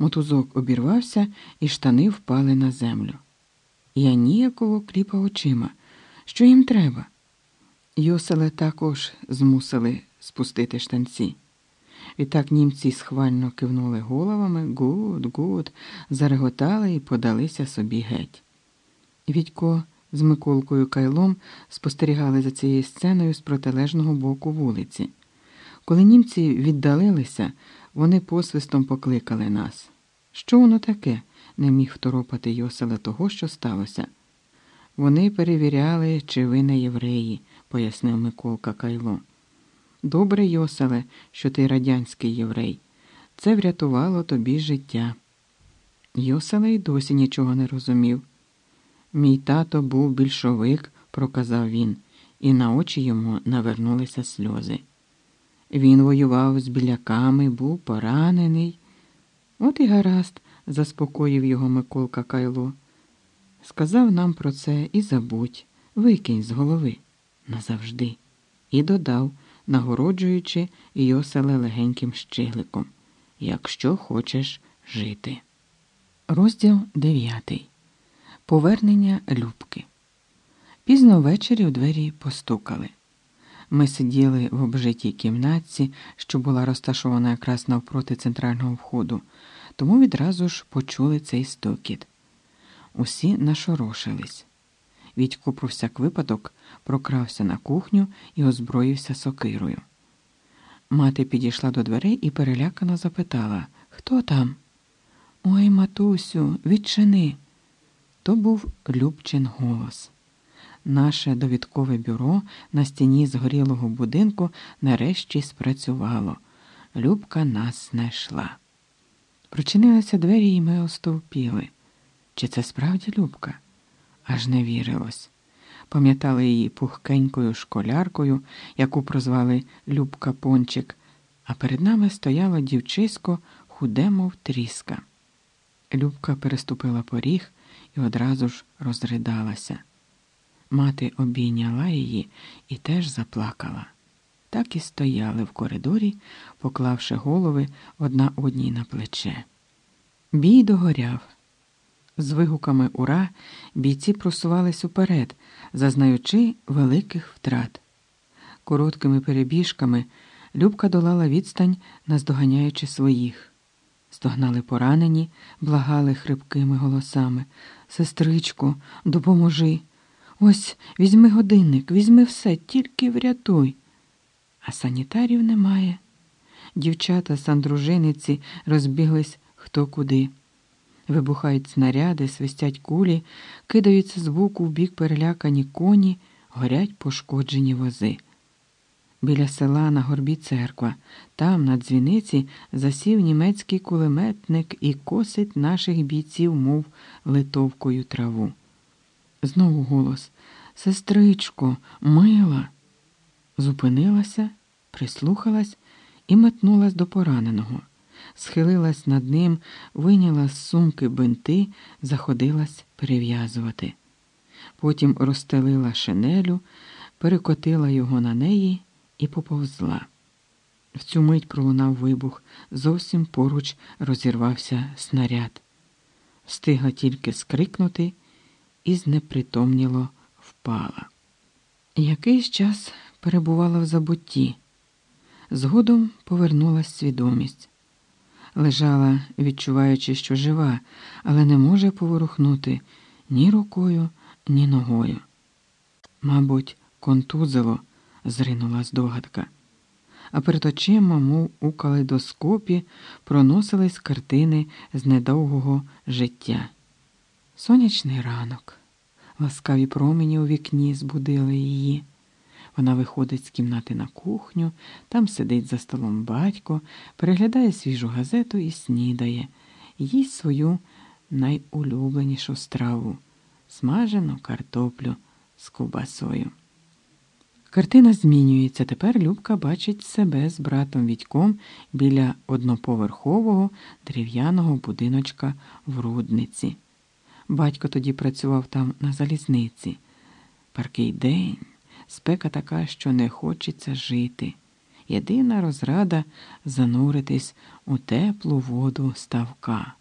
Мотузок обірвався, і штани впали на землю. Я ніяково кліпав очима. Що їм треба? Йоселе також змусили спустити штанці. Відтак німці схвально кивнули головами, gut, gut, зареготали і подалися собі геть. Відько з Миколкою Кайлом спостерігали за цією сценою з протилежного боку вулиці. Коли німці віддалилися, вони посвистом покликали нас. Що воно таке? не міг второпати Йоселе того, що сталося. Вони перевіряли, чи ви не євреї, пояснив Миколка Кайло. Добре, Йоселе, що ти радянський єврей. Це врятувало тобі життя. Йоселе й досі нічого не розумів. Мій тато був більшовик, проказав він, і на очі йому навернулися сльози. Він воював з біляками, був поранений. От і гаразд, заспокоїв його Миколка Кайло. Сказав нам про це і забудь, викинь з голови назавжди. І додав, нагороджуючи Йоселе легеньким щигликом, якщо хочеш жити. Розділ дев'ятий. Повернення Любки. Пізно ввечері у двері постукали. Ми сиділи в обжитій кімнатці, що була розташована якраз навпроти центрального входу, тому відразу ж почули цей стукіт. Усі нашорошились. Відько про всяк випадок прокрався на кухню і озброївся сокирою. Мати підійшла до дверей і перелякано запитала Хто там? Ой, матусю, відчини. То був Любчин голос. Наше довідкове бюро на стіні згорілого будинку нарешті спрацювало. Любка нас знайшла. Прочинилися двері, і ми остовпіли. Чи це справді Любка? Аж не вірилось. Пам'ятали її пухкенькою школяркою, яку прозвали Любка Пончик, а перед нами стояло дівчисько худе, мов тріска. Любка переступила поріг і одразу ж розридалася. Мати обійняла її і теж заплакала. Так і стояли в коридорі, поклавши голови одна одній на плече. Бій догоряв. З вигуками Ура бійці просувались уперед, зазнаючи великих втрат. Короткими перебіжками Любка долала відстань, наздоганяючи своїх. Стогнали поранені, благали хрипкими голосами. Сестричко, допоможи. Ось візьми годинник, візьми все, тільки врятуй. А санітарів немає. Дівчата сандружиниці розбіглись хто куди. Вибухають снаряди, свистять кулі, кидаються з боку в бік перелякані коні, горять пошкоджені вози. Біля села на горбі церква, там, на дзвіниці, засів німецький кулеметник і косить наших бійців, мов литовкою траву. Знову голос Сестричко, мила. Зупинилася, прислухалась і метнулась до пораненого схилилась над ним, вийняла з сумки бинти, заходилась перев'язувати. Потім розстелила шинелю, перекотила його на неї і поповзла. В цю мить пролунав вибух, зовсім поруч розірвався снаряд. Встигла тільки скрикнути і знепритомніло впала. Якийсь час перебувала в забутті. Згодом повернулась свідомість лежала, відчуваючи, що жива, але не може поворухнути ні рукою, ні ногою. Мабуть, контузило, зринула здогадка, а перед очима, мов у калейдоскопі, проносились картини з недовгого життя. Сонячний ранок, ласкаві промені у вікні збудили її. Вона виходить з кімнати на кухню, там сидить за столом батько, переглядає свіжу газету і снідає, їсть свою найулюбленішу страву смажену картоплю з ковбасою. Картина змінюється. Тепер Любка бачить себе з братом Відьком біля одноповерхового дерев'яного будиночка в рудниці. Батько тоді працював там на залізниці. Паркий день. Спека така, що не хочеться жити, єдина розрада зануритись у теплу воду ставка.